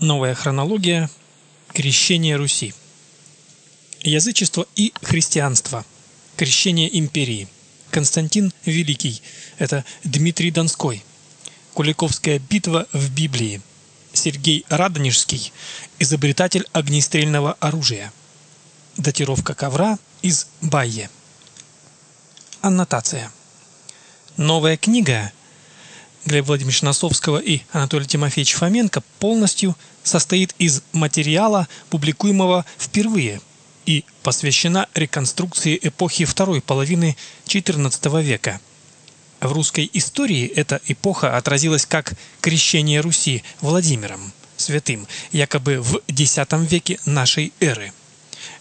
Новая хронология. Крещение Руси. Язычество и христианство. Крещение империи. Константин Великий. Это Дмитрий Донской. Куликовская битва в Библии. Сергей Радонежский. Изобретатель огнестрельного оружия. Датировка ковра из Байе. Аннотация. Новая книга Глеба Владимировича Носовского и Анатолия Тимофеевича Фоменко полностью состоит из материала, публикуемого впервые и посвящена реконструкции эпохи второй половины XIV века. В русской истории эта эпоха отразилась как крещение Руси Владимиром, святым, якобы в X веке нашей эры.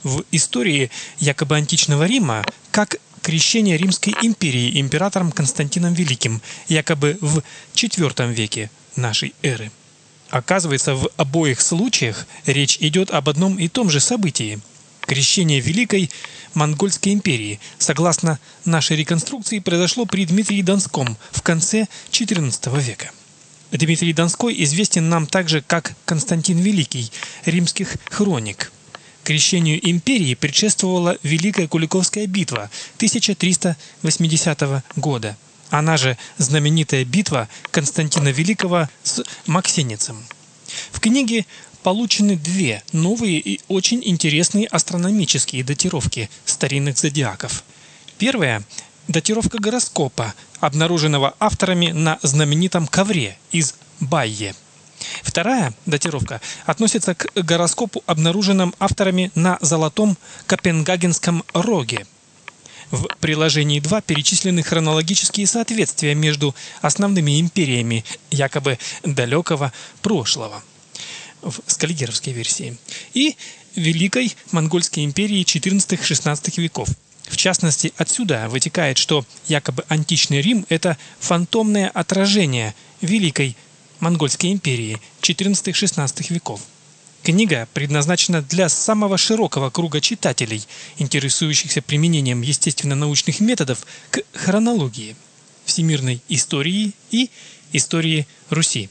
В истории якобы античного Рима как крещение Римской империи императором Константином Великим, якобы в IV веке нашей эры. Оказывается, в обоих случаях речь идет об одном и том же событии – крещение Великой Монгольской империи, согласно нашей реконструкции, произошло при Дмитрии Донском в конце XIV века. Дмитрий Донской известен нам также как Константин Великий, римских хроник – Крещению империи предшествовала Великая Куликовская битва 1380 года. Она же знаменитая битва Константина Великого с Максенецем. В книге получены две новые и очень интересные астрономические датировки старинных зодиаков. Первая – датировка гороскопа, обнаруженного авторами на знаменитом ковре из Байе – Вторая датировка относится к гороскопу, обнаруженным авторами на золотом Копенгагенском роге. В приложении 2 перечислены хронологические соответствия между основными империями якобы далекого прошлого в скаллигеровской версии и Великой Монгольской империи XIV-XVI веков. В частности, отсюда вытекает, что якобы античный Рим – это фантомное отражение Великой Монгольской империи XIV-XVI веков. Книга предназначена для самого широкого круга читателей, интересующихся применением естественно-научных методов к хронологии, всемирной истории и истории Руси.